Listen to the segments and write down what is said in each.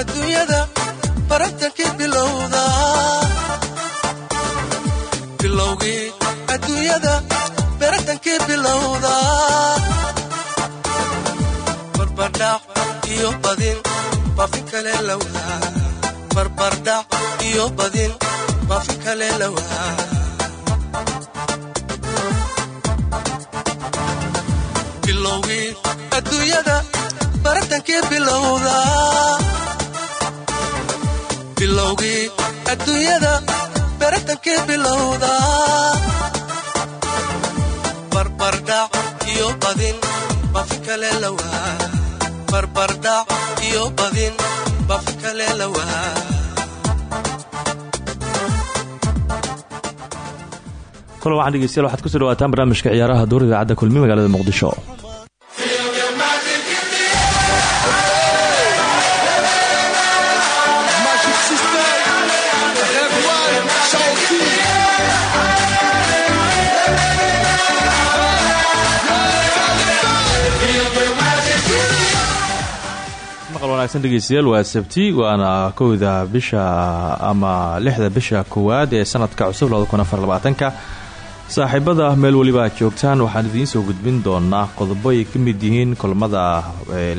adduunyada baratankii bilowda. Bilowgii adduunyada baratankii bilowda. Barbardhac iyo badin baafin kale lawaa barbardhac iyo badin baafin kale lawaa bilowgii adduunyada baratankii bilowda bilowgii adduunyada baratankii bilowda barbardhac iyo badin bafi kale waxaan dhegeystayaal waxaad ku soo dhawaataan barnaamijka ciyaaraha duur idaacadda kulmi magaalada muqdisho maqal wanaagsan dhegeystayaal waa sabti waana kowda bisha ama lixda bisha koowaad ee sanadka cusub labadakunafarbaatanka saaxiibada meel weliba aad joogtaan waxaan idiin soo gudbin doonaa qodobo ay ka mid yihiin kulmada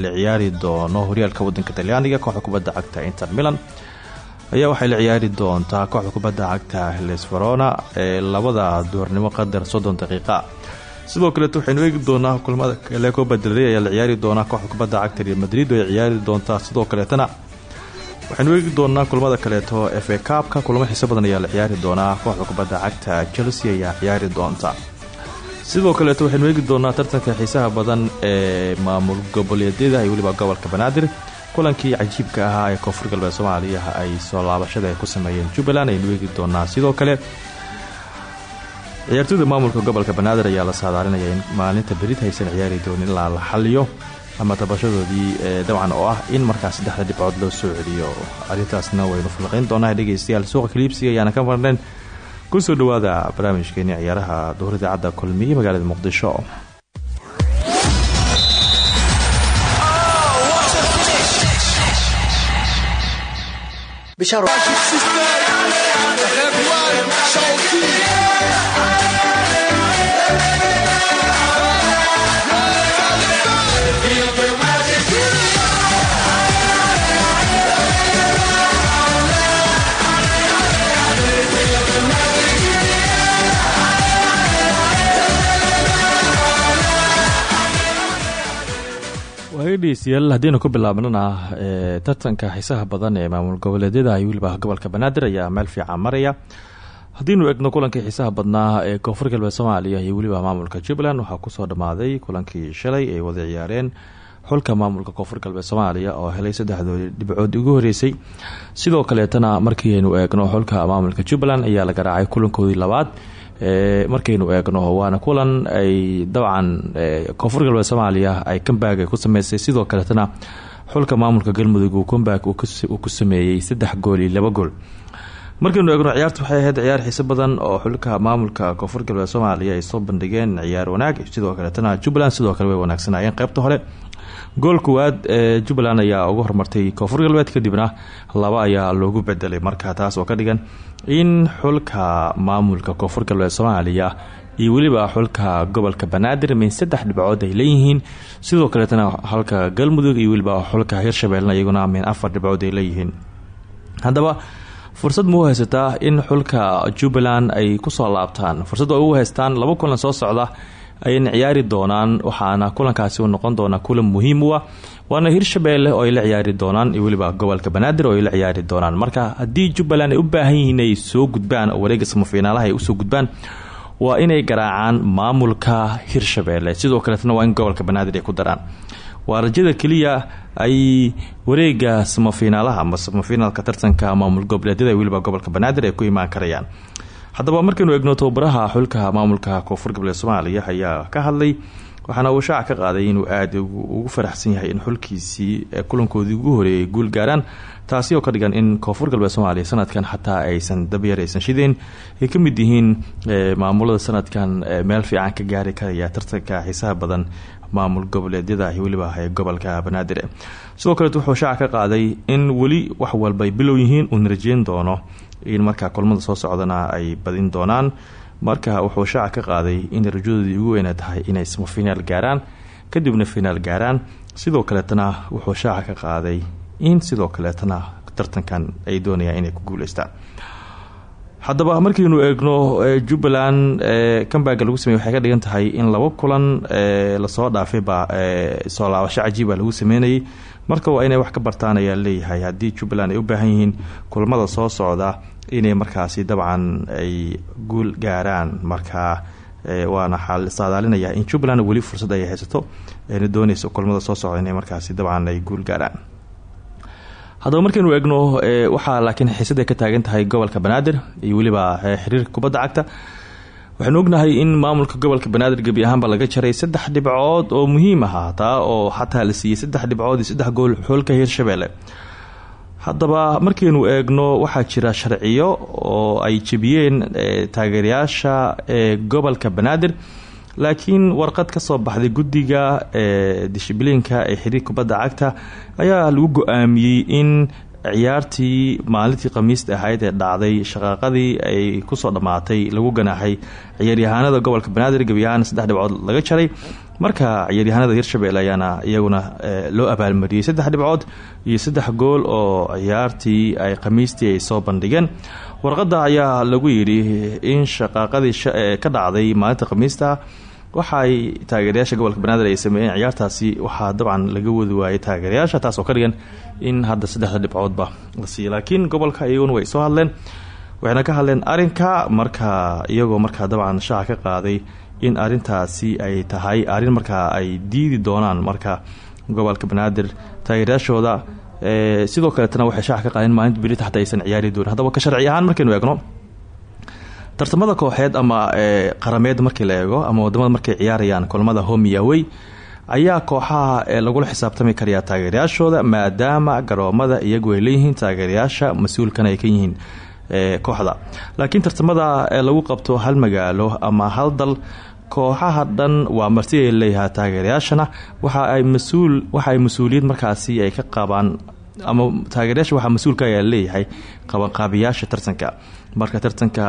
la ciyaari doono horyaalka wadanka talyaaniga kooxda kubadda cagta inter milan. Ayaa waxay la ciyaari doontaa kooxda kubadda cagta lesverona ee labada duurnimo qadar soddon daqiiqa sidoo kaleeto waxaynu eegi doonaa kulmada kale kooba dalrey ayaa la ciyaari doonaa kooxda kubadda cagta real madrid oo ay ciyaari doontaa sidoo kaleetana. Waxaynu eegi doonaa kulmada kaleeto efe kaabka kulamo xiiso badan ayaa la ciyaari doonaa kooxda kubadda cagta. Chelsea ayaa ciyaari doonta. Sidoo kaleeto waxaynu eegi doonaa tartanka xiisaha badan ee maamul goboleedyada iyo weliba gobolka banaadir. Kulankii cajiibka ahaa ee koonfur galbeed soomaaliya ay soo laabashada ay ku sameeyeen jubbaland aynu eegi doonaa. Sidoo kale ciyaartooyda maamulka gobolka banaadir ayaa la saadaalinaya in maalinta berid haysan ciyaari doonin ilaa la xaliyo ama tabashadoodii dabcan oo ah in markaas saddexda dhibcood loo soo celiyo. Arrintaasna waynu falqayn doonaa dhegeystayaal suuqa kaliibsiga ayaana ka marneen ku soo dhawaada barnaamijkeeni ciyaaraha duhur idaacadda kulmiye magaalada muqdisho dhegeystayaal haddiinu ku bilaabnana tartanka xiisaha badan ee maamul goboleedyada iyo weliba gobolka banaadir ayaa meel fiican maraya. Haddiinu egno kulankii xiisaha badnaa ee koonfur galbeed soomaaliya iyo weliba maamulka jubbaland waxaa ku soo dhammaaday kulankii shalay ay wada ciyaareen xulka maamulka koonfur galbeed soomaaliya oo helay saddexdoodi dhibcood ugu horeysay sidoo kaleetana markiiaynu eegno xulka maamulka jubbaland ayaa la garaacay kulankoodii labaad markaynu eegno waana kulan ay dabcan koonfur galbeed soomaaliya ay kambag ku sameysay. Sidoo kaleetana xulka maamulka galmudug uu kambag uu ku sameeyey saddex gool iyo laba gool. Markaynu eegno ciyaarta waxay ahayd ciyaar xiise badan oo xulka maamulka koonfur galbeed soomaaliya ay soo bandhigeen ciyaar wanaag. Sidoo kaleetana jubbaland sidoo kale way wanaagsanayeen. Qeybta hore gool kuwaad ee jubbaland ayaa uga hormartay koonfur galbeed kadibna laba ayaa loogu bedelay marka taas oo ka dhigan in xulka maamulka koonfur galbeed soomaaliya iyo weliba xulka gobolka banaadir min saddex dhibcood ay leeyihiin. Sidoo kaleetana halka galmudug iyo weliba xulka hirshabeelna iyaguna min afar dhibcood ay leeyihiin. Haddaba fursad ma u haysataa in xulka jubbaland ay ku soo laabtaan. Fursad oo u haystaan laba kulan soo socda ayayna ciyaari doonaan waxaana kulankaasi noqon doonaa kulan muhiim ah. Waana hirshabeelle oo ay la ciyaari doonaan iyo weliba gobolka banaadir oo ay la ciyaari doonaan. Marka haddii jubbaland ay u baahan yihiin ay soo gudbaan oo wareega samafiinaalaha ay u soo gudbaan waa inay garaacaan maamulka hirshabeelle sidoo kaleetna waa in gobolka banaadir ay ku daraan. Waa rajada ay wareega samafiinaalaha ama samafiinaalka tartanka maamul goboleedyada weliba gobolka banaadir ay ku imaan karayaan haddaba markaynu eegno tababaraha xulka maamulka koonfur galbeed soomaaliya ayaa ka hadlay waxaana uu shaaca ka qaaday inuu aada ugu faraxsan yahay in xulkiisii kulankoodii ugu horeeyay guul gaaraan taasi oo ka dhigan in koonfur galbeed soomaaliya sanadkan xataa aysan dabyar aysan shideen. Ay ka mid yihiin maamulada sanadkan meel fiican ka gaari karaya tartanka xiisaha badan maamul goboleedyada weliba gobolka banaadir. Sidoo kaleet wuxuu shaaca ka qaaday in weli wax walba ay bilow yihiin uuna rajeyn doono in markaa kulmada soo socdana ay badin doonaan. Marka wuxuu shaaca ka qaaday in rajadoodii ugu weyna tahay inay samafiinaal gaaraan. Kadibna finaal gaaraan sidoo kaleetana wuxuu shaaca ka qaaday in sidoo kaleetana tartankan ay doonayaan inay ku guuleystaan. Haddaba markiinu eegno jubbaland kambaga lagu sameyey waxay ka dhigan tahay in laba kulan la soo dhaafayba soo laabasho cajiiba lagu sameynayay. Marka waa inay wax ka bartaan ayaa leeyahay. Haddii jubbaland ay u baahan yihiin kulamada soo socda inay markaasi dabcan ay guul gaaraan. Markaa waana saadaalinaya in jubbaland weli fursad ay haysato ayna dooneyso kulamada soo socda inay markaasi dabcan ay guul gaaraan. Haddaba markaynu eegno waxaa laakiin xiisada ka taagan tahay gobolka banaadir iyo weliba xiriirka kubadda cagta. Waxaanu ognahay in maamulka gobolka banaadir gebi ahaanba laga jaray saddex dhibcood oo muhiim ah taa oo xataa la siiyey saddex dhibcood iyo saddex gool xoolka hirshabeelle haddaba markaynu eegno waxaa jira sharciyo oo ay jebiyeen taageerayaasha ee gobolka banaadir. Laakiin warqad ka soo baxday guddiga ee dishibliinka ee xiriir kubadda cagta ayaa lagu go'aamiyey in ciyaartii maalintii khamiista ahayd ee dhacday shaqaaqadii ay ku soo dhammaatay lagu ganaaxay ciyaaryahaanada gobolka banaadir gebi ahaan saddex dhibcood laga jaray. Marka ciyaaryahaanada hirshabelle ayaana iyaguna loo abaalmariyey saddex dhibcood iyo saddex gool oo ciyaartii ay khamiistii ay soo bandhigeen. Warqadda ayaa lagu yidhi in shaqaaqadii ka dhacday maalinta khamiista waxaay taageerayaasha gobolka banaadir ay sameeyeen ciyaartaasi. Waxaa dabcan laga wadi waayay taageerayaasha taas oo ka dhigan in hadda saddexda dhibcoodba la siiya laakiin gobolka iyaguna way soo hadleen waxayna ka hadleen arinka marka iyagoo markaa dabcan shaaca ka qaaday in arintaasi ay tahay arrin markaa ay diidi doonaan marka gobolka banaadir taageerayaashooda sidoo kaleetana waxay shaaca ka qaadeen maalinta berita xataa ciyaari doonin. Haddaba ka sharci ahaan markaynu eegno tartamada kooxeed ama qarameed markii la eego ama waddamada markay ciyaarayaan kulamada homiyawey ayaa kooxaha lagula xisaabtami karayaa taageerayaashooda maadaama garoomada iyagu leeyihiin taageerayaasha mas'uulkana ay ka yihiin kooxda. Laakiin tartamada lagu qabto hal magaalo ama hal dal kooxaha dhan waa marti ay leeyahay taageerayaashana waxa ay mas'uul waxa ay mas'uuliyad ay ka qabaan ama taageerayaasha waxaa mas'uulka ayaa leeyahay qabanqaabiyaasha tartanka marka tartanka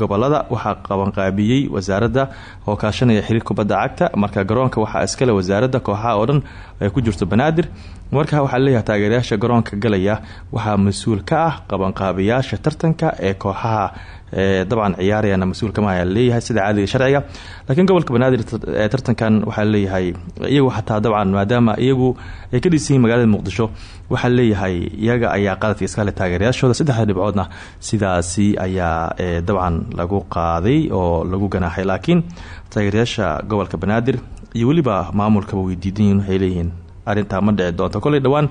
gobollada waxaa qabanqaabiyey wasaaradda oo kaashanaya xiriir kubadda cagta. Marka garoonka waxaa iskale wasaaradda kooxaha oo ay ku jirto banaadir. Marka waxaa leeyahay taageerayaasha garoonka galaya waxaa mas'uul ka ah qabanqaabiyaasha tartanka ee kooxaha dabcan ciyaarayana mas'uulkama ayaa leeyahay sida caadiga sharciga. Laakiin gobolka banaadir tartankan waxaa leeyahay iyagu xataa dabcan maadaama iyagu ay ka dhisan magaalada muqdisho waxaa leeyahay iyaga ayaa qaladka iskale taageerayaashooda. Saddexda dhibcoodna sidaasi ayaa dabcan lagu qaaday oo lagu ganaaxay. Laakiin taageerayaasha gobolka banaadir iyo weliba maamulkaba way diidan yihiin waxay leeyihiin arrintaa ma dhici doonto koley dhowaan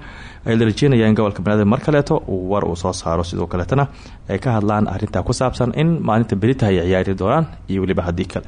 ay la gobolka banaadir mar kaleeto uu war uu soo saaro. Sidoo kaleetana ay ka hadlaan arrintaa ku saabsan in maalinta berita ay ciyaari doonaan iyo weliba haddii kale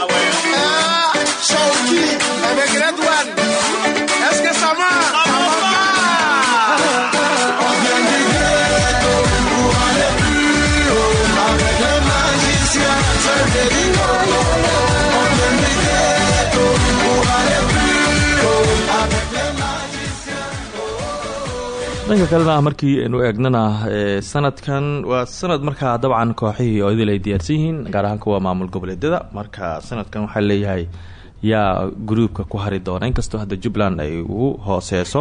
Ah ouais. Ah, Shawky avec Red One. Est-ce dhanka kalena markii aynu eegnana sanadkan waa sanad markaa dabcan kooxihii oo idil ay diyaarsan gaar ahaan kuwa maamul goboleedyada. Marka sanadkan waxaa leeyahay yaa gruubka ku hari doona inkastoo hadda jubbaland ay ugu hooseyso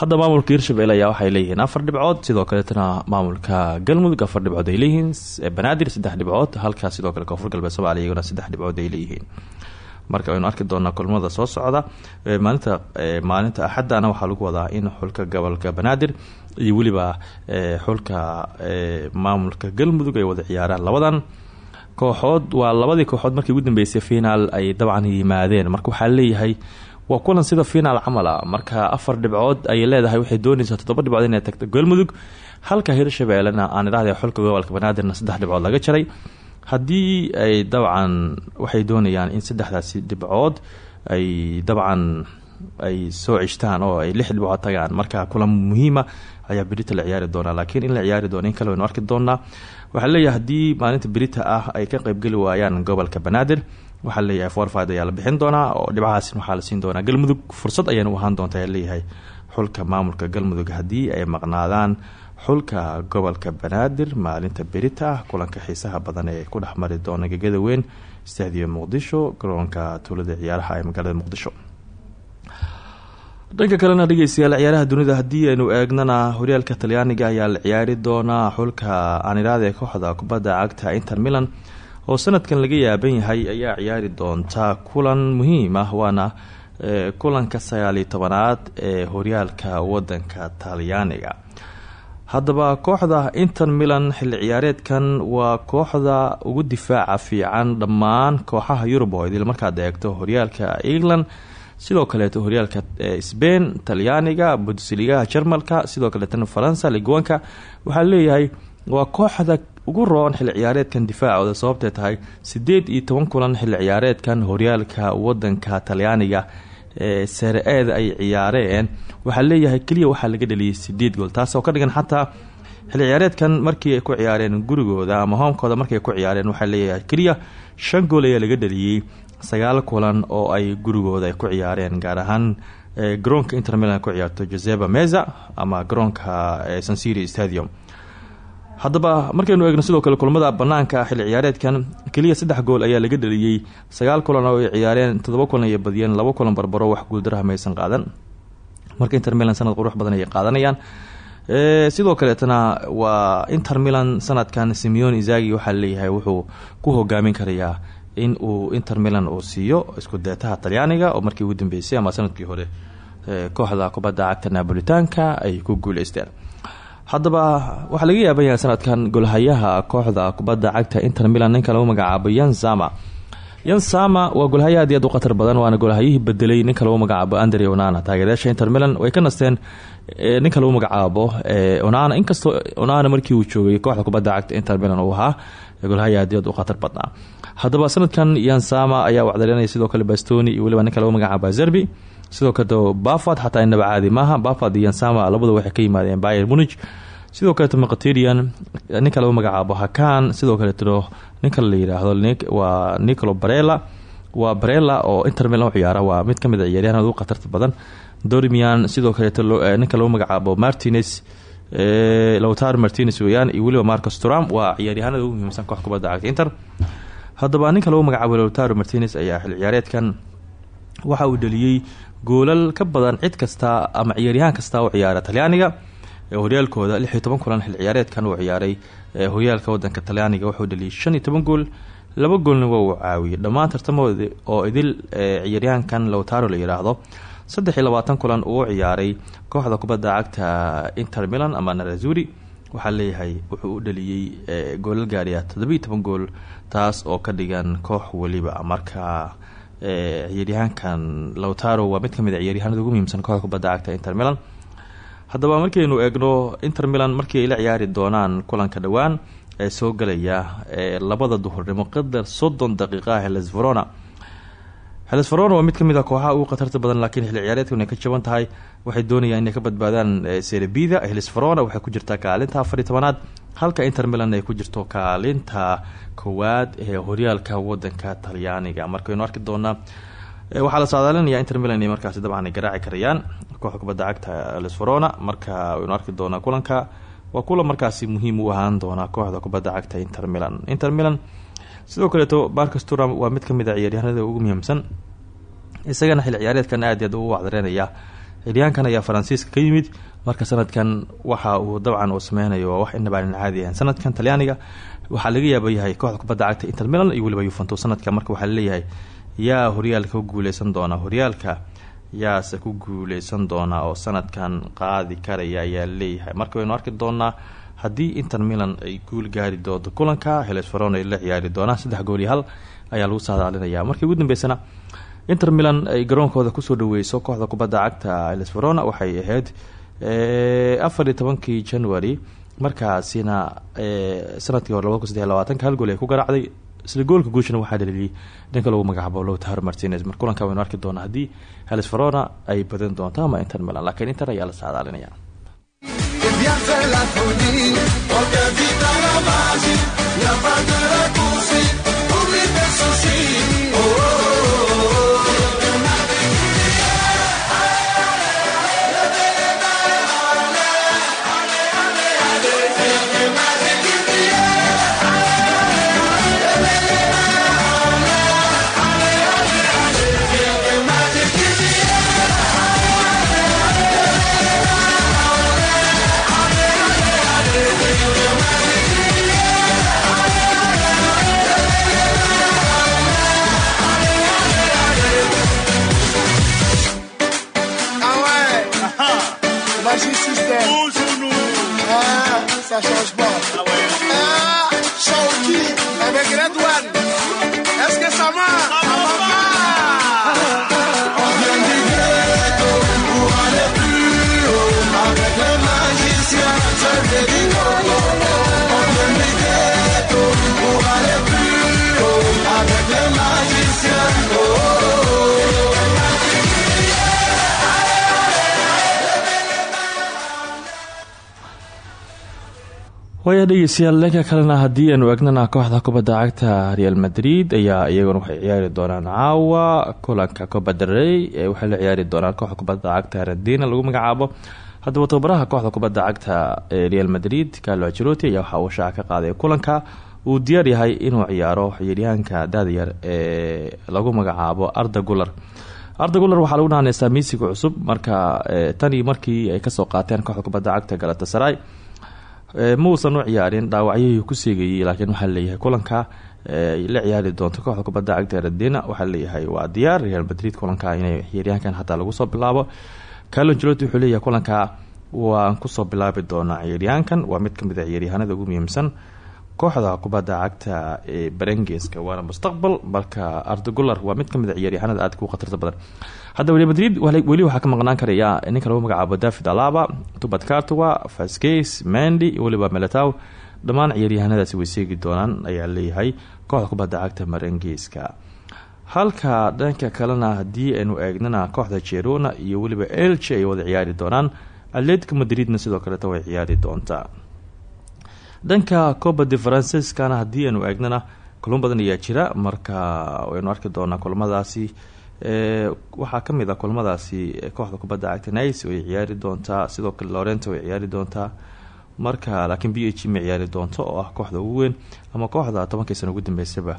hadda maamulka hirshabelle ayaa waxay leeyihiin afar dhibcood sidoo kaleetana maamulka galmudug afar dhibcood ay leeyihiin banaadir saddex dhibcood halkaa sidoo kale koonfur galbeed somaaliya iyaguna saddex dhibcood ay leeyihiin marka waynu arki doonaa kulmada soo socda maalinta maalinta axaddana waxaa lagu wadaa in xulka gobolka banaadir iyo weliba xulka maamulka galmudug ay wada ciyaaraan labadan kooxood. Waa labadii kooxood markii ugu dambeysay finaal ay dabcan yimaadeen. Marka waxaa leeyahay waa kulan sida finaal camal a marka afar dhibcood ayay leedahay waxay doonaysaa toddoba dhibcood inay tagto galmudug. Halka hirshabeellena aan idhahda xulka gobolka banaadirna saddex dhibcood laga jaray haddii ay dabcan waxay doonayaan in saddexdaasi dhibcood ay dabcan ay soo cishtaan oo ay lix dhibcood tagaan. Marka kulan muhiima ayaa berita la ciyaari doonaa laakiin in la ciyaari doono in kale waynu arki doonaa waxaa leeyahay haddii maalinta berita ah ay ka qeybgeli waayaan gobolka banaadir waxaa leeyahay forfid ayaa la bixin doonaa oo dhibcahaas waxaa la siin doonaa. Galmudug fursad ayayna u ahaan doonta leeyahay xulka maamulka galmudug. Haddii ay maqnaadaan xulka gobolka banaadir maalinta berita ah kulanka xiisaha badan ee ku dhex mari doona gegada weyn stadium muqdisho garoonka tuulada ciyaaraha ee magaalada muqdisho. Dhanka kalena dhegeystayaal ciyaaraha dunida haddii aynu eegnana horyaalka talyaaniga ayaa la ciyaari doonaa xulka aaniraada ee kooxda kubadda cagta inter milan oo sanadkan laga yaaban yahay ayaa ciyaari doonta kulan muhiim ah waana kulanka sagaaliyo tobanaad ee horyaalka wadanka talyaaniga haddaba kooxda inter milan xilli ciyaareedkan waa kooxda ugu difaaca fiican dhammaan kooxaha yurub oo idil markaad eegto horyaalka england sidoo kaleeto horyaalka sbain talyaaniga bundesligaha jarmalka sidoo kaleetana faransa ligwanka waxaa leeyahay waa kooxda ugu roon xilli ciyaareedkan difaacooda sababtay tahay sideed iyo toban kulan xilli ciyaareedkan horyaalka wadanka talyaaniga ee sare-eeda ay ciyaareen. Waxaa leeyahay keliya waxaa laga dhaliyay sideed gool. Taasoo ka dhigan xataa xilli ciyaareedkan markii ay ku ciyaareen gurigooda ama hoomkooda markii ay ku ciyaareen waxaa leeyahay keliya shan gool ayaa laga dhaliyey sagaal kulan oo ay gurigooda ay ku ciyaareen gaar ahaan garoonka inter milan ku ciyaarto joseba meza ama garoonka sansiri stadium haddaba markaynu eegno sidoo kale kulamada banaanka xilli ciyaareedkan keliya saddex gool ayaa laga dhaliyey sagaal kulan oo ay ciyaareen toddoba kulan ay badiyeen laba kulan barbaro wax guuldaraha maysan qaadan. Marka inter milan sanad qurux badan ayay qaadanayaan. Sidoo kaleetana waa inter milan sanadkan simeon izagi waxaa leeyahay wuxuu ku hogaamin karayaa in uu inter milan uu siiyo isku deetaha talyaaniga oo markii ugu dambeysay ama sannadkii hore kooxda kubadda cagta napolitaanka ay ku guuleysteen haddaba waxaa laga yaaban yahay sanadkan golhayaha kooxda kubadda cagta inter milan ninka lagu magacaabo yansama yansama waa golhayo aad u khatar badan waana golhayihii bedelay ninka lagu magacaabo andre onana. Taageerayaasha inter milan way ka nasteen ninka lagu magacaabo onana. Inkastoo onana markii uu joogay kooxda kubadda cagta inter milan uu ahaa golhaya aad u khatar badnaa. Haddaba sanadkan yansama ayaa wacdarinaya sidoo kale bastoni iyo weliba ninka lagu magacaabo zerbi sidoo kale bafad xataa inaba caadi maaha. Bafad iyo yansama labadu waxay ka yimaadeen bayer munich. Sidoo kaleeto maqaterian ninka lagu magacaabo hakan. Sidoo kaleeto ninka la yiraahdo waa nicolo barela waa barela oo inter milan u ciyaara. Waa mid ka mid a ciyaaryahanada ugu khatarta badan. Dormian sidoo kaleeto ninka lagu magacaabo martinez lowtar martinez weyaan iyo weliba marcos turam waa ciyaaryahanada ugu muhiimsan koox kubadda cagta inter. Haddaba ninka lagu magacaabo lowtaro martinez ayaa xil ciyaareedkan waxa uu dhaliyey goolal ka badan cid kasta ama ciyaaryahaan kasta u ciyaara talyaaniga. Horyaalkooda lix iyo toban kulan xil ciyaareedkan uu ciyaaray. Horyaalka wadanka talyaaniga wuxuu dhaliyay shan iyo toban gool laba goolna waa uu caawiyey dhammaan tartamooda oo idil ciyaaryahankan lowtaro la yiraahdo saddex kulan uu ciyaaray kooxda kubadda cagta inter milan ama narazuri waxaa leeyahay wuxuu u dhaliyey goolal gaariya toddoba iyo toban gool taas oo ka dhigan koox weliba. Marka ciyaaryahaankan lowtaro waa mid ka mid a ciyaaryahanada ugu muhiimsan kooxda kubadda cagta inter milan. Haddaba markaynu eegno inter milan markii ay la ciyaari doonaan kulanka dhowaan ee soo galaya labada duhurnimo qadar soddon daqiiqa heles verona. Heles verona waa mid ka mid a kooxaha ugu khatarta badan laakiin xilli ciyaareedkan ay ka jaban tahay waxay doonayaan inay ka badbaadaan serebida heles verona waxay ku jirtaa kaalinta afariy tobanaad halka inter milan ay ku jirto kaalinta koowaad ee horyaalka wadanka talyaaniga. Markaynu arki doonaa waxaa la saadaalinaya inter milan inay markaasi dabcan ay garaaci karayaan. Kooxda kubadda cagta lesverona marka waynu arki doonaa kulanka waa kulan markaasi muhiim u ahaan doonaa kooxda kubadda cagta inter milan. Inter milan sidoo kaleeto marcus turam waa mid ka mid a ciyaaryahanada ugu muhiimsan. Isagana xil ciyaareedkan aad aad u wacdareynaya. Ciyaaryahankan ayaa faransiiska ka yimid marka sanadkan waxa uu dabcan uu sameynayo waa wax inabaanan caadi ahayn sanadkan talyaaniga waxaa laga yaaba yahay kooxda kubadda cagta inter milan iyo weliba yuventus sanadka marka waxaa la leeyahay yaa horyaalka ku guuleysan doona horyaalka yaase ku guuleysan doona oo sanadkan qaadi karaya ayaa leeyahay. Marka waynu arki doonaa haddii inter milan ay guul gaari doonto kulanka helesferon ay la ciyaari doonaan saddex gool iyo hal ayaa lagu saadaalinaya markii ugu dambeysana inter milan ay garoonkooda ku soo dhaweyso kooxda kubadda cagta helesferona waxay ahayd afar iyo tobankii january markaasina sannadkii hore labada kun saddex labaatanka hal gool ay ku garaacday isla goolka guushana waxaa dhaliliyay dhanka lagu magacaabo lowtahar martinez. Mar kulanka waynu arki doonaa haddii helesferona ay badan doonto ama inter milan laakiin inter ayaa la saadaalinaya waaya dhegeystayaal dhanka kalena haddii aanu eegnana kooxda kubadda cagta real madrid ayaa iyaguna waxay ciyaari doonaan caawa kulanka copa rey ee waxay la ciyaari doonaan kooxda kubadda cagta radina lagu magacaabo. Haddaba tababaraha kooxda kubadda cagta real madrid carlo ancelotti ayaa waxaa uu shaaca qaaday kulanka. Uu diyaar yahay inuu ciyaaro ciyaaryahanka daadayar ee lagu magacaabo arda gular arda gular waxaa lagu naaneysaa miisiga cusub marka tanii markii ay ka soo qaateen kooxda kubadda cagta galatasaray ma uusan u ciyaarin dhaawacyahii ku seegayay laakiin waxaa leeyahay kulanka la ciyaari doonto kooxda kubadda cagta radina waxaa leeyahay waa diyaar real madrid kulanka inay ciyaaryahankan hataa lagu soo bilaabo. Carlo ancelotti wuxuu leeyahay kulanka waan ku soo bilaabi doonaa ciyaaryahankan waa mid ka mid a ciyaaryahanada ugu muhiimsan kooxda kubadda cagta ee barengeska waana mustaqbal marka ardagular waa mid ka mid a ciyaaryahanada aadka u khatarta badan. Hadda real madrid weli waxaa ka maqnaan karaya ninka lagu magacaabo david alaba tubad cartowa fascase mandy weliba melatow dhammaan ciyaaryahanadaasi way seegi doonaan ayaa leeyahay kooxda kubadda cagta marengeska halka dhanka kalena haddii aynu eegnana kooxda jerona iyo weliba elche ay wada ciyaari doonaan atletico madridna sidoo kaleeta way ciyaari doontaa dhanka coba de franceskana haddii aynu eegnana kulmo badan ayaa jira. Marka waynu arki doonaa kulmadaasi waxaa ka mid a kulmadaasi kooxda kubadda cagta nice way ciyaari doontaa sidoo kale lorenta way ciyaari doontaa. Marka laakiin b ma ciyaari doonto oo ah kooxda ugu weyn ama kooxda tobankii sano ugu dambeysaba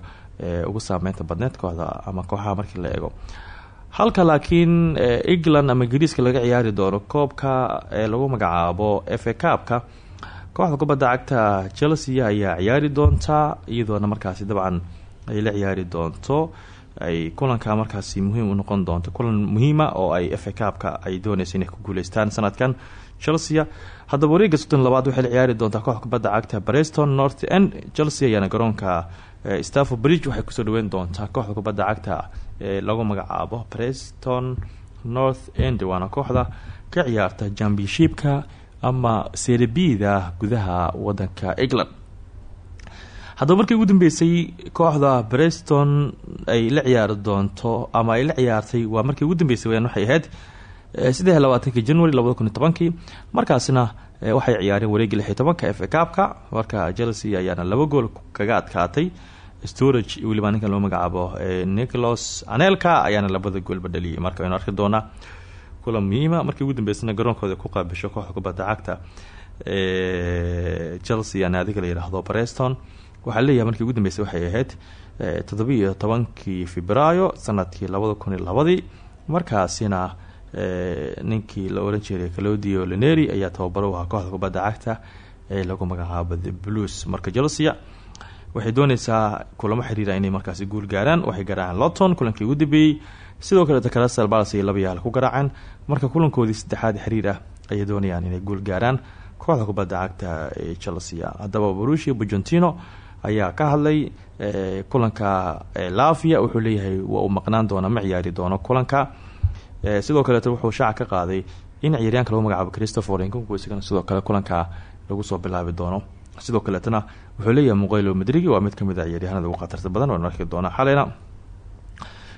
ugu saameynta badneed kooxda ama kooxaha markii la eego. Halka laakiin england ama ingiriiska laga ciyaari doono koobka ee lagu magacaabo f a cabka kooxda kubadda cagta chelsea ayaa ciyaari doontaa iyadoona markaasi dabcan ay la ciyaari doonto. Ay kulanka markaasi muhiim u noqon doonto kulan muhiima oo ay f a cabka ay dooneysa inay ku guuleystaan sanadkan. Chelsea haddaba wareega soddon labaad waxay la ciyaari doontaa kooxda kubadda cagta breston north end. Chelsea ayaana garoonka stafford bridge waxay ku soo dhaweyn doontaa kooxda kubadda cagta ee lagu magacaabo breston north end waana kooxda ka ciyaarta championshipka ama serebida gudaha wadanka england. Haddaba markii ugu dambeysay kooxda breston ay la ciyaari doonto ama ay la ciyaartay waa markii ugu dambeysay weyaan waxay ahayd saddex labaatanki january labada kun tobankii markaasina waxay ciyaareen wareegii lix iyo tobanka f a cabka marka chelsea ayaana laba gool kaga adkaatay. Storage weliba ninkan loo magacaabo nicholas anelka ayaana labada goolba dhaliyay marka waynu arki doonaa kulan muhiima. Markii ugu dambeysana garoonkooda ku qaabisho kooxda kubadda cagta chelsea naadiga la yidhaahdo breston waxaa leeyahay markii ugu dambeysay waxay ahayd toddoba iyo tobankii febraayo sannadkii labada kun iyo labadii. Markaasina ninkii la oran jiray claudio leneri ayaa tababaro u ahaa kooxda kubadda cagta ee lagu magacaabo the blues. Marka chelsea waxay dooneysaa kulamo xiriira inay markaasi guul gaaraan. Waxay garaaceen loton kulankii ugu dambeeyey sidoo kaleeta crystal palace ay laba yaal ku garaaceen marka kulankoodii saddexaad xiriir ah ayay doonayaan inay guul gaaraan. Kooxda kubadda cagta ee chelsea haddaba borussia bujontino ayaa ka hadlay kulanka lavia wuxuu leeyahay waa uu maqnaan doona ma doono kulanka. Sidoo kaleeta wuxuu shaaca ka qaaday in ciyaaryaanka lagu magacaabo christopher nkunku isagana sidoo kale kulanka lagu soo bilaabi doono. Sidoo kaleetana wuxuu leeyahay muqaylo madrigi waa mid ka mid a ciyaaryahanada ugu khatarta badan oo arki doona xaleyna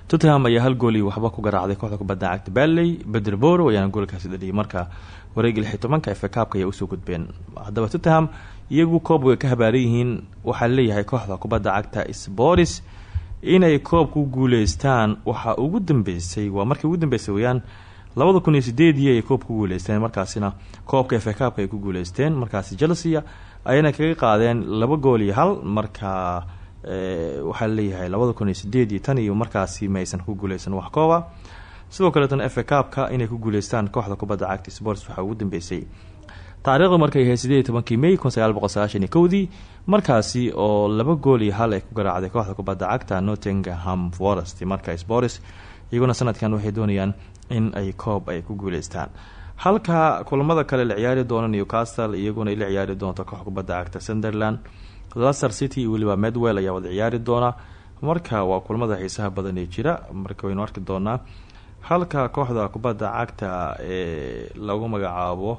tottenham ayaa hal gooli waxba ku garaacday kooxda kubadda cagta baley beder boro ayaana goolkaasi dhaliyay. Marka wareegi lix iyo tobanka efe kaabka ayaa u soo gudbeen. Haddaba tottenham iyagu koob way ka habaaran yihiin leeyahay kooxda kubadda cagta sporis inay koob ku guuleystaan. Waxaa ugu dambeysay waa markii ugu dambeysay weyaan labada kun iyo sideedii ay guuleysteen. Markaasina koobka efe kaabka ay ku guuleysteen. Markaasi chelsea ayana kaga qaadeen laba gool iyo hal. Marka waxaa leeyahay labada kun iyo iyo tan iyo ku guuleysan wax kooba. Sidoo kaleetana efe kaabka inay ku guuleystaan kooxda kubadda cagta sports waxaa ugu dambeysay. Taariikhdu markay ahayd sideed may kun sagaal boqol oo laba gool iyo hal ay ku garaacday kooxda kubadda cagta nottingham forest. Marka sports iyaguna sanadkan waxay doonayaan in ay koob ay ku guuleystaan. Halka kulamada kale la ciyaari doono newcastle iyaguna ay la ciyaari doonto koox cagta sunderland leicester city iyo weliba medwell ayaa wada ciyaari doona. Marka waa kulamada xiisaha badan ee jira marka waynu arki doonaa halka kooxda kubadda cagta ee lagu magacaabo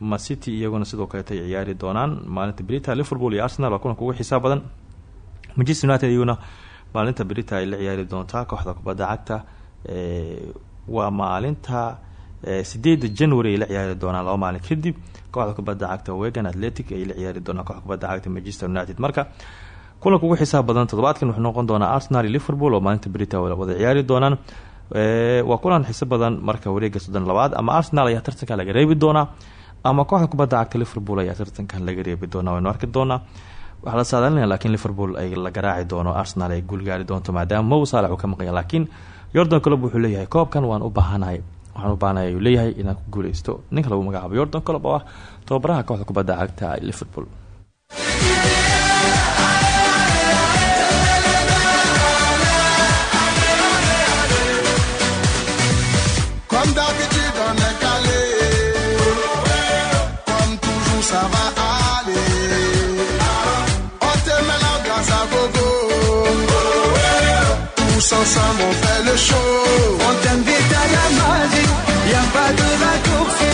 macity iyaguna sidoo kaleeta ay ciyaari doonaan. Maalinta brita liverpool iyo arsenal waa kulanka xiisaha badan. Manchester united iyaguna maalinta brita ay la ciyaari doontaa kooxda kubadda cagta waa maalinta sideeda january ay la ciyaari doonaan laba maalin kadib kooxda kubadda cagta wegan athletic ay la ciyaari doonaan kubadda cagta manchester united. Marka kulanka ugu xiisaha badan toddobaadkan wuxuu noqon doonaa arsenal iyo liverpool oo maalinta brita wada ciyaari doonaan. Waa kulan xiiso badan marka wareega soddon labaad ama arsenal ayaa tartankan laga reebi doonaa ama kooxda kubadda cagta liverpool ayaa tartankan laga reebi doonaa. Waynu arki doonaa waxaa la saadaalinaya lakiin liverpool ay la garaaci doono arsenal ay guulgaari doonto maadaama mow saalax uu ka maqanya laakiin yordan colob wuxuu leeyahay koobkan waan u baahanahay waxaan u baahanahay uu leeyahay inaan ku guuleysto ninka lagu magacaabo yordan colob oo ah. Tababaraha kooxda kubadda cagta liverpool. On t'invite pas de raccourci.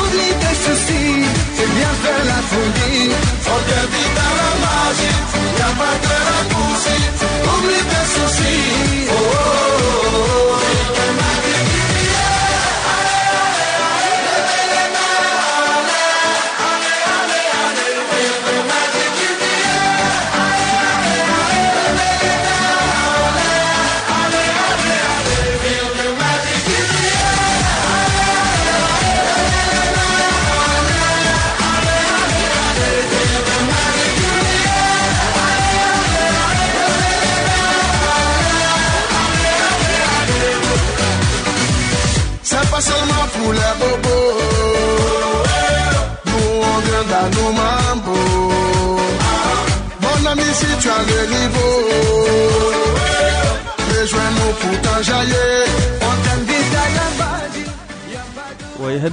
Oublie tes soucis, c'est bien faire la folie. On t'invite à la magie. Y pas de raccourci. Oublie tes soucis.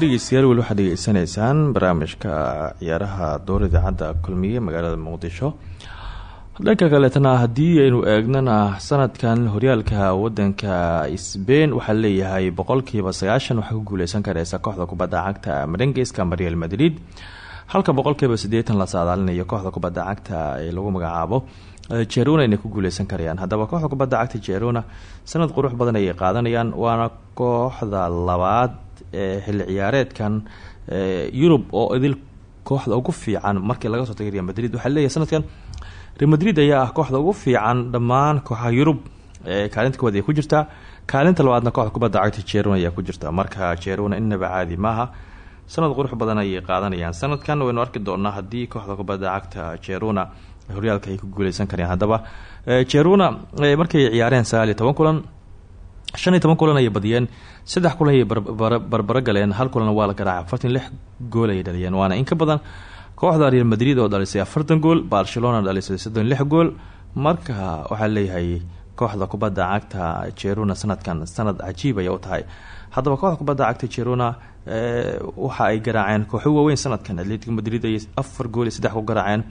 Dhegeystayaal weli waxaad dhegeysanaysaan barnaamijka ciyaaraha door idaacadda kulmiye magaalada muqdisho. Dhanka kaleetana haddii aynu eegnana sanadkan horyaalka wadanka sbain waxaa leeyahay boqolkiiba sagaashan waxaa ku guuleysan kareysa kooxda kubadda cagta marengeska real madrid. Halka boqolkiiba siddeetan la saadaalinayo kooxda kubadda cagta ee lagu magacaabo jerona inay ku guuleysan karayaan. Haddaba kooxda kubadda cagta jerona sanad qurux badan ayay qaadanayaan waana kooxda labaad xilli ciyaareedkan yurub oo idil kooxda ugu fiican markii laga soo tagay real madrid. Waxaa leeyahay sanadkan real madrid ayaa ah kooxda ugu fiican dhammaan kooxaha yurub kaalinta koowaad ay ku jirtaa kaalinta labaadna kooxda kubadda cagta jeruna ayaa ku jirta. Marka jeruna inaba caadi maaha sanad qurux badan ayay qaadanayaan. Sanadkan waynu arki doonaa haddii kooxda kubadda cagta jeruna horyaalka ay ku guuleysan kareen haddaba. Jeruna markay ciyaareen sagaal iyo toban kulan shan iyo toban kulan ayay badiyeen saddex kulan ayay barbaro galeen hal kulan waa la garaacay. Afartan lix gool ayay dhaliyeen waana in ka badan kooxda real madrid oo dhalisay afartan gool barcelona dhalisay soddon lix gool. Marka waxaa leeyahay kooxda kubadda cagta jeruna sanadkan sanad cajiib ayay u tahay. Haddaba kooxda kubadda cagta jeruna waxa ay garaaceen kooxo waaweyn sanadkan. Atletico madrid ayay afar gool iyo saddex ku garaaceen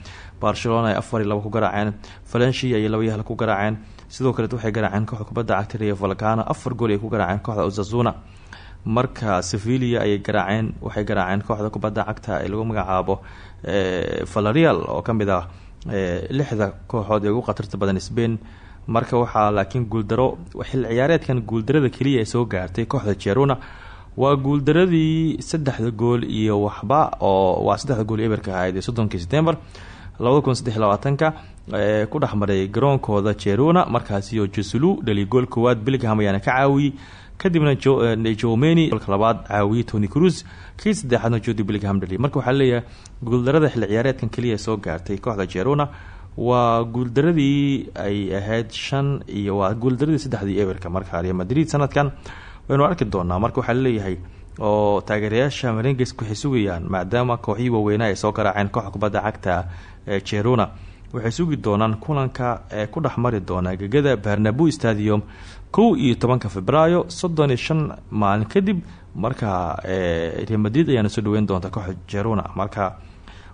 barcelona ay afar iyo laba ku garaaceen valencia ayay laba iyo hal ku garaaceen sidoo kaleet waxay garaaceen kooxda kubadda cagta rio valcano afar gool ay ku garaaceen kooxda uzazuna marka sevilia ayay garaaceen waxay garaaceen kooxda kubadda cagta ee lagu magacaabo valarial oo ka mid ah lixda kooxood ee ugu khatarta badan spain. Marka waxaa laakiin guuldaro xil ciyaareedkan guuldarada keliya ee soo gaartay kooxda jeruna waa guuldaradii saddexda gool iyo waxba oo waa saddexda gool eberka ahayd ee soddonkii september labada kun saddex ku dhexmaray garoonkooda jeruna markaasiyo jesulu dhali gool koowaad bilgham ayaana ka caawiyey. Kadibna jomeni golka labaad caawiyey tony cruz kii saddexaadna jodi bilgham dhali marka waxaa leeyahay guuldarada xil ciyaareedkan keliya soo gaartay kooxda jeruna waa guuldaradii ay ahayd shan iyo waa guuldaradii saddexdii eberka marka real madrid sanadkan waynu arki doonaa. Marka waxaa la leeyahay oo taageerayaasha marenges waxay sugayaan maadaama kooxihii waaweynaa ay soo garaaceen kooxda kubadda cagta jeruna waxay sugi doonaan kulanka ee ku dhex mari doona gegada barnabu stadium kow iyo tobanka februaayo soddon iyo shan maalin kadib. Marka real madrid ayaana soo dhaweyn doonta kooxda jeruna marka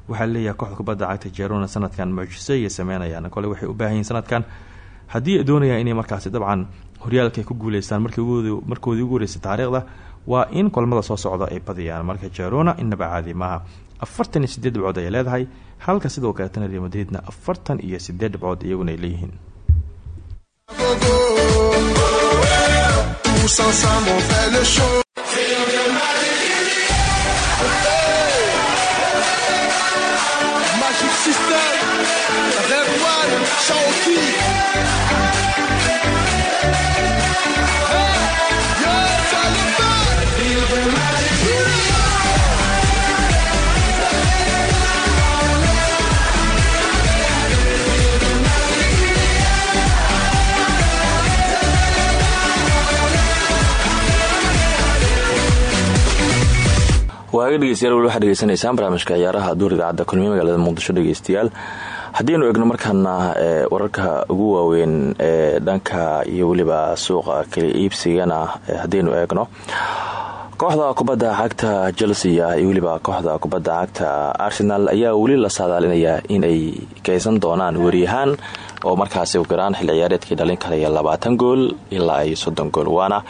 waxaa leeyahay kooxda kubadda cagta jeruna sanadkan mucjise ayay sameynayaan. Waxay u baahan sanadkan. Haddii ay doonayaan inay markaasi dabcan horyaalka ku guuleystaan markoodii ugu horeysay taariikhda waa in kulmada soo socda ay badiyaan. Marka jeruna inaba caadi maaha. Afartan iyo sideed leedahay halka sidoo kaleetana real madridna afartan iyo sideed dhibcood iyaguna ay leeyihiin waaga dhegeystayaal weli waxaad dhegeysanaysaan barnaamijka ciyaaraha duur idaacadda kulmiye magaalada muqdisho dhegeystayaal. Haddiinu egno markaana wararka ugu waaweyn ee dhanka iyo weliba suuqa kala iibsigana haddiinu eegno kooxda kubadda cagta chelsea iyo weliba kooxda kubadda cagta arsenal ayaa weli la saadaalinayaa inay keysan doonaan weriyahaan oo markaasi garaan xil ciyaareedkii dhalin karaya labaatan gool ilaa ay soddon gool. Waana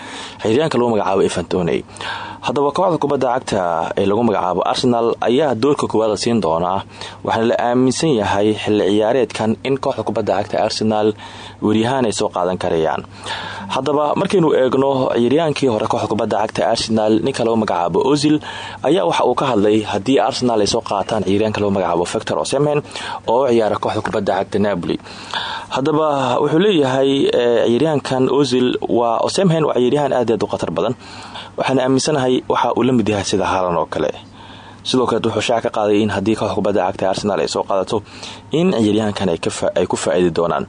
xiryaanka lagu magacaabo evantoney haddaba kooxda kubadda cagta ee lagu magacaabo arsenal ayaa doorka koowaada siin doonaa waxaana la aaminsan yahay xilli ciyaareedkan in kooxda kubadda cagta arsenal weryahaan ay soo qaadan karayaan. Haddaba markaynu eegno ciyaryaankii hore kooxda kubadda cagta arsenal ninka lagu magacaabo ozil ayaa waxa uu ka hadlay haddii arsenal ay soo qaataan ciyaaryaanka lagu magacaabo victor osemen oo u ciyaara kooxda kubadda cagta napoli. Haddaba wuxuu leeyahay ciyaaryahankan ozil waa osemhen waa ciyaaryahan aad aad u khatar badan waxaana aaminsanahay waxa uu la mid yahay sida haalan oo kale. Sidoo kaleet wuxuu shaac ka qaaday in haddii kooxda kubadda cagta arsenal ay soo qaadato in ciyaaryahankan ay ku faa-iidi doonaan.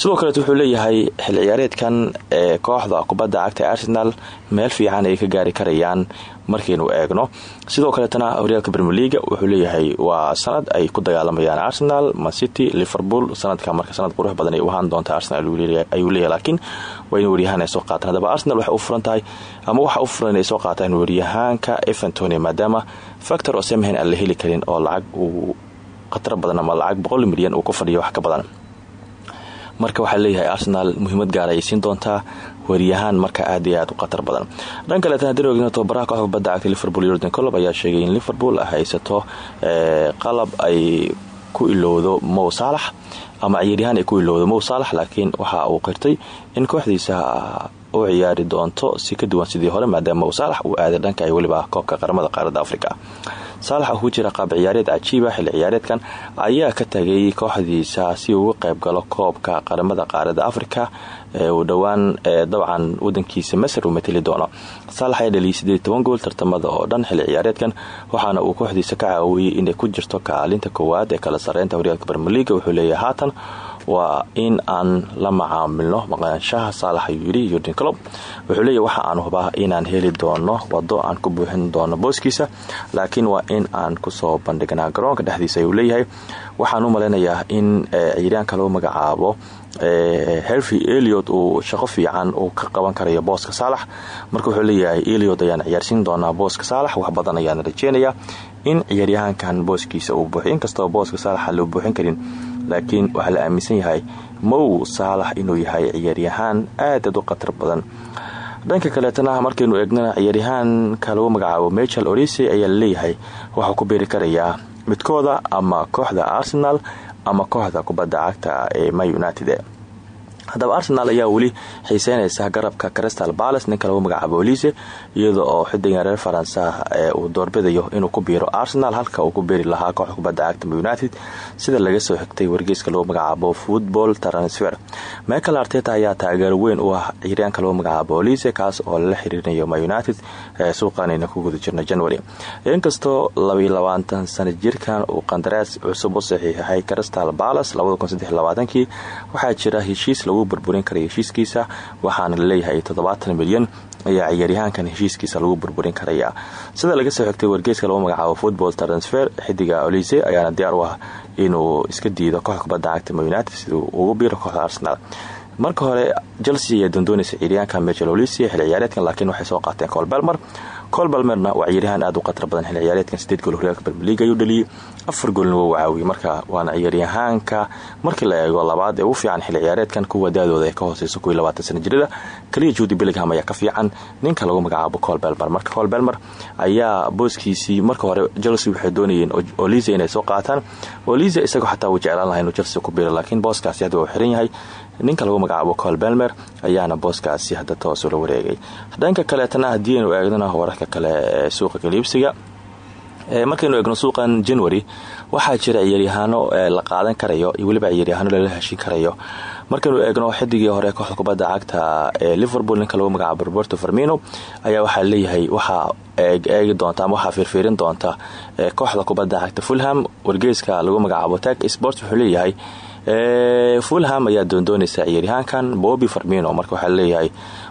Sidoo kaleet wuxuu leeyahay xil ciyaareedkan ee kooxda kubadda cagta arsenal meel fiican ay ka gaari karayaan markaynu eegno. Sidoo kaleetana horyaalka bermeliga wuxuu leeyahay waa sanad ay ku dagaalamayaan arsenal mancity liverpool sanadka marka sanad qurux badan ay u ahaan doonta arsenal ayuu leeyahay laakiin waa in waryahaan soo qaataan haddaba arsenal waxay u furan ama waxa u furan inay soo qaataan waryahaanka evantoni maadaama factor osemhen aan la heli karin oo lacag uu khatar badan ama lacag boqol milyan uu ku fadhiyo wax ka badan marka waxaa leeyahay arsenal muhiimad gaar ayay siin doontaa waryahaan marka aad iyo aad u khatar badan. Dhan kaleetana haddii ogno tobabaraha kooxda kubadda cagta liverpool yordan colob ayaa sheegay in liverpool haysato qalab ay ku ilowdo mow saalax ama ciyaaryahaan ay ku ilowdo mow saalax laakiin waxa uu qirtay in kooxdiisa u ciyaari doonto si ka duwan sidii hore maadaama uu saalax uu aaday dhanka ay weliba koobka qaramada qaaradda afrika saalax oo jira qaab ciyaareed cajiiba xilli ciyaareedkan ayaa ka tagay kooxdiisa si uu qayb galo koobka qaramada qaaradda afrika ee uu dhowaan dabcan wadankiisa masar uu mateli doono. Saalax ayaa dhaliyay sideed toban gool tartamada oo dhan xilli ciyaareedkan waxaana uu kooxdiisa ka caawiyey inay ku jirto kaalinta koowaad ee kala sareynta horyaalka barmaliga wuxuu leeyahay haatan waa in aan la macaamilno maqnaanshaha saalax ayuu yidhi yurgen clob wuxuu leeyahy waxa aan hubaa inaan heli doono wado aan ku buuxin doono booskiisa laakiin waa in aan ku soo bandhignaa garoonka dhexdiisa ayuu leeyahay. Waxaan u malaynayaa in ciyaaryaanka lagu magacaabo hervy eliot uu shaqo fiican uu ka qaban karayo booska saalax. Marka wuxuu leeyahay eliot ayaan ciyaarsiin doonaa booska saalax. Wax badan ayaan rajeynayaa in ciyaaryahankan booskiisa uu buuxiy inkastoo booska saalaxa loo buuxin karin. Laakiin waxaa la aaminsan yahay mow saalax inuu yahay ciyaaryahaan aadaad u khatar badan. Dhanka kaleetana markaynu eegnana ciyaaryahaanka lagu magacaabo michel orise ayaa la leeyahay waxuu ku beeri karayaa midkooda ama kooxda arsenal ama kooxda kubadda cagta ee my united haddaba arsenal ayaa weli xiiseynaysa garabka crystal balace ninka lagu magacaabo olise iyada oo xidigan reer faransa uu doorbidayo inuu ku biiro arsenal halka uu ku beeri lahaa kooxda kubadda united. Sida laga soo xigtay wargeyska lagu magacaabo football transfer. Michael arteta ayaa taageero weyn u ah ciiryaanka lagu magacaabo olise kaas oo lala xiriirinayo ma united suuqanayna ku guda jirna january. Inkastoo labaiy labaatan sana jirkan uu qandaraas cusub u saxiixahay crystal kii waxaa jira heshiis lagu burburin karay heshiiskiisa waxaana la leeyahay toddobaatan milyan ayaa ciyaaryahaankan heshiiskiisa lagu burburin karaya. Sida laga soo xigtay wargeeska lagu magacaabo football transfer xidiga olise ayaana diyaar u ah inuu iska diido kooxda kubadda cagta united siduu ugu biiro kooxda arsenal marka hore chelsea ayaa doondoonaysa ciyaaryahanka michel olise xil ciyaareedkan laakiin waxay soo qaateen col belmer col balmerna waa ciyaaryahaan aad u khatar badan xil ciyaareedkan. Gool horyaalka bermeliga ayuu dhaliyey afar goolna wou caawiyey marka waana ciyaaryahaanka markii la eego labaad ee ugu fiican xil ciyaareedkan kuwa daadooda ee ka hooseysa kuwii labaatan jirada kaliya juudi billingham ayaa ka fiican. Ninka lagu magacaabo col belmer marka col belmer ayaa booskiisii marka hore chelsea waxay doonayeen olise inay soo qaataan. Olise isagoo xataa uu jeclaan chelsea ku biiro laakiin booskaasi hadda uu xiran yahay ninka lagu magacaabo col belmer ayaana booskaasi hadda toosu la wareegay. Dhanka kaleetana haddii aynu eegnana wararka kale ee suuqa kaliibsiga markaynu eegno suuqan january waxaa jira ciyaaryahaano la qaadan karayo iyo weliba ciyaaryahaano lala heshin karayo. Markaynu eegno xidigii hore kooxda cagta ee liverpool ninka lagu magacaabo roberto farmino ayaa waxaa leeyahay waxaa eegi doonta ama waxaa fiirfiirin doonta kooxda kubadda cagta fulham wargeyska lagu magacaabo tag sport wuxuu leeyahay fulham ayaa doondoonaysa ciyaaryahaankan bobby farmino marka waxaa leeyahay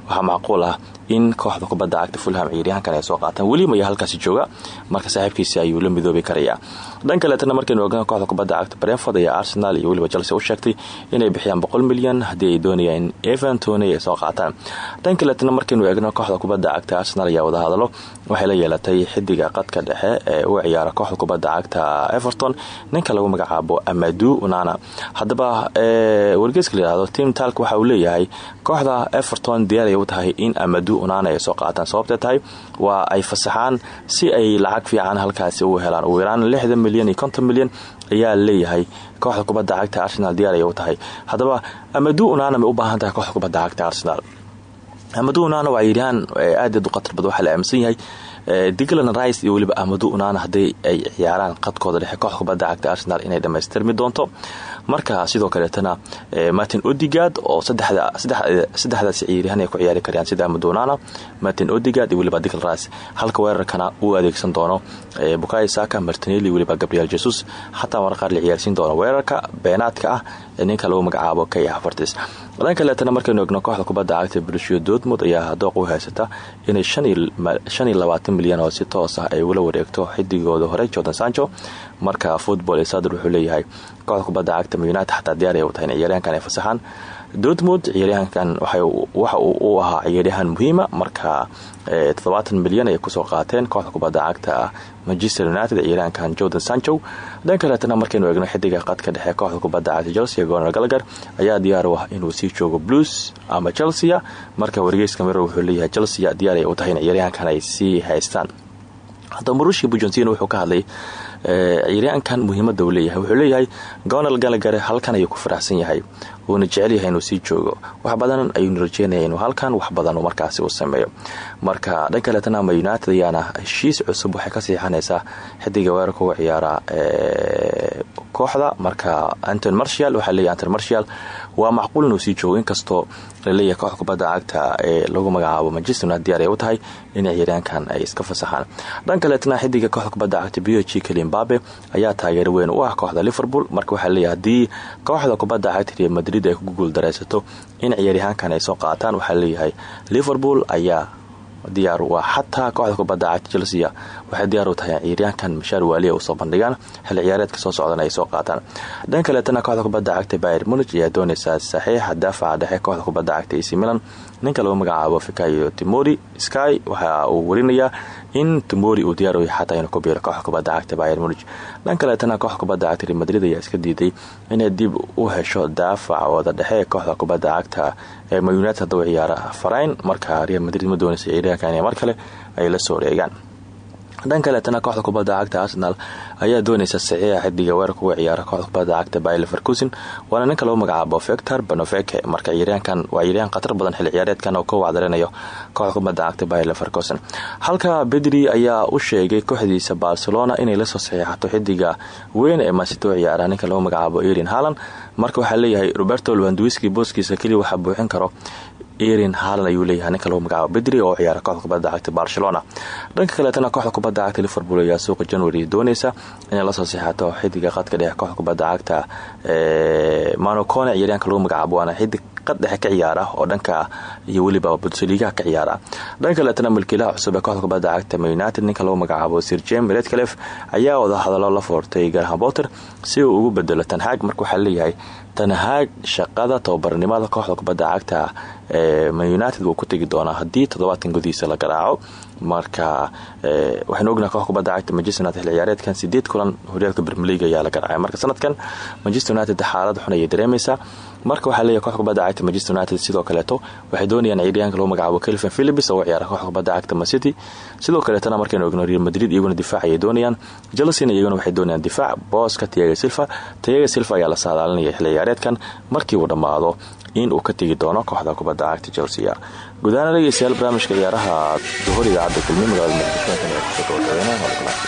waxaa macquul ah in kooxda kubadda cagta fulham ciyaaryahankan ay soo qaataan. Weliba ayaa halkaasi jooga marka saaxiibkiisi ayuu la midoobi karayaa dhan kaleetana markaynu ogaan kooxda kubadda cagta brentford ayaa arsenal iyo weliba chelsea u sheegtay inay bixiyaan boqol milyan haddii ay doonayaan evan tony ay soo qaataan. Dhan kaleetana markaynu eegno kooxda kubadda cagta arsenal ayaa wadahadalo waxay la yeelatay xidiga qadka dhexe ee u ciyaara kooxda kubadda cagta everton ninka lagu magacaabo amadu unana haddaba wargeeska layihahdo tim talk waxa uu leeyahay kooxda everton diyaaraya u tahay in amadu unana ay soo qaataan sababtee tahay waa ay fasaxaan si ay lacag fiican halkaasi ugu helaan. Ugu yaraan lixdan milyan iyo konton milyan ayaa leeyahay kooxda kubadda cagta arsenal diyaaraya u tahay. Haddaba amadu unana may u baahan tahay kooxda kubadda cagta arsenal? Amadu unana waa yidhahaan aadaad u khatar bad waxaa yahay. Diglan rice iyo weliba ahmadu unana haddii ay ciyaaraan qadkooda dhexe kooxda kubadda cagta arsenal inay dhammaystirmi doonto marka sidoo kaleetana martin odigad oo saddexdaas ay ku ciyaari karayaan sida ahmadu unana martin odigad iyo weliba rice. Halka weerarkana uu adeegsan doono bukayo saka martinelli weliba gabriel jesus. Xataa mar qaar la ciyaarsiin doono weerarka beenaadka ah ninka lagu magacaabo kay hafartis dhan kaleetana markaynu egno kooxda kubadda cagta bulshiyo doodmud ayaa dooq u haysata inay milyan oo si toos ah ay ula wareegto xidigooda hore. Jordan sancho marka football sadr wuxuu leeyahay kooxda kubadda cagta united xataa diyaar ay u tahay in ciyaaryahankan ay fasaxaan dortmund ciyaaryahankan waxa uu ahaa ciyaaryahan muhiima. Marka toddobaatan milyan ay ku soo qaateen kooxda kubadda cagta manchester united ciyaaryahankan jordan sancho. Dhan kaleetana markaynu eegno xidiga qadka dhexe kooxda kubadda cagta chelsea gonar galagar ayaa diyaar ah inuu sii joogo blues ama chelsea. Marka wargeyska miro wuxuu leeyahay chelsea diyaar ay u tahay in ciyaaryahankan ay haystaan. Hadaba marushi bujontin wuxuu ka hadlay ciyaaryaankan muhiimada uu leeyahay wuxuu leeyahay gonal galagare halkan ayuu ku faraxsan yahay wuuna jecel yahay inuu sii joogo. Wax badan ayuuna rajeynaya inuu halkan wax badan markaasi uu sameeyo marka dhan kaleetana ma united ayaana heshiis cusub waxay ka siixanaysaa xidiga weerarka uga ciyaara kooxda. Marka anton marshal waxaa leeyahy anton marshal waa macquul inuu sii joogo inkastoo la leeyahay kooxda kubadda cagta ee lagu magacaabo manchester united diyaar u tahay in ciyaaryaankan ay iska fasaxaan. Dhan kaleetna xidiga kooxda kubadda cagta b g kalimbabe ayaa taageero weyn u ah kooxda liverpool. Marka waxaa leeyahay haddii kooxda kubadda cagta real madrid ay ku guuldareysato in ciyaaryahaankan ay soo qaataan waxaa leeyahay liverpool ayaa diyaar u ah. Xataa kooxda kubadda cagta chelsea waxay diyaar u tahay ciyaaryahankan mashaar waaliya u soo bandhigaan xilli ciyaareedka soo socdana ay soo qaataan. Dhan kaleetana kooxda kubadda cagta bayer munich ayaa doonaysaa saxiixa daafaca dhexe kooxda kubadda cagta ac milan ninka lagu magacaabo fikayo timori sky waxa uu warinayaa in timori uu diyaar u yahay xataa inuu ku biiro kooxda kubadda cagta bayer munich. Dhan kaleetana kooxda kubadda cagta real madrid ayaa iska diiday inay dib u hesho daafaca wada dhexe kooxda kubadda cagta ee ma united hadda u ciyaara farayn. Marka real madrid ma doonaysa ciyaaryahanka inay mar kale ay la soo wareegaan dhan kaleetana kooxda kubadda cagta arsenal ayaa doonaysa saxiixa xidiga weerarka uga ciyaara kooxda kubadda cagta bayer leverkusen waana ninka lagu magacaabo victor banoveke marka ciyaaryaankan waa ciyaaryahan khatar badan xilli ciyaareedkan oo ka wacdarinayo kooxda kubadda cagta bayer leverkusen. Halka bedri ayaa u sheegay kooxdiisa barcelona inay la soo saxiixato xidiga weyn ee masito u ciyaara ninka lagu magacaabo erin halan marka waxaa leeyahay roberto lwanduiski booskiisa keliya waxaa buuxin karo erin haalan ayuu leeyahay ninka lagu magacaabo bedri oo ciyaara kooxda kubadda cagta barcelona. Dhanka kaleetana kooxda kubadda cagta liverpool ayaa suuqa january doonaysa inay la soo seexato xidiga qadka dhexe kooxda kubadda cagta manocone ciyaaryaanka lagu magacaabo waana xidig qad dhexe ka ciyaara oo dhanka iyo weliba budsaliigaha ka ciyaara. Dhanka kaleetana milkiilaha cusub ee kooxda kubadda cagta ma united ninka lagu magacaabo sir jem redclef ayaa wada hadalo la foortay garham boter si uu ugu bedelo tanhaag marka waxaa leeyahay tanhaag shaqada tababarnimada kooxda kubadda cagta ee man united ku tegi doonaa haddii toddobaadkan gudihiisa la garaaco. Marka waxaynu ognaha kooxda kubadda cagta manchester united xil ciyaareedkan sideed kulan horyaalka bermeliga ayaa la garaacay. Marka sanadkan manchester united xaalad xun ayay dareemaysaa marka waxaa leeyahay koxda kubadda cagta manchester united sidoo kaleeto waxay doonayaan ciyaaryahanka lagu magacaabo kelvin philips oo ciyaara kooxda kubadda cagta mancity sidoo kaleetana markaynu ogno real madrid iyaguna difaac doonayaan. Chelsea iyaguna waxay doonayaan difaac. Booska tiaga silva tiaga silva ayaa la saadaalinaya xilli markii uu dhammaado in uu ka tegi doono kooxda kubadda cagta chelsea. Gudahaan dhegeystayaal barnaamijka ciyaaraha duhur idaacadda kulmi magaalada muqdisho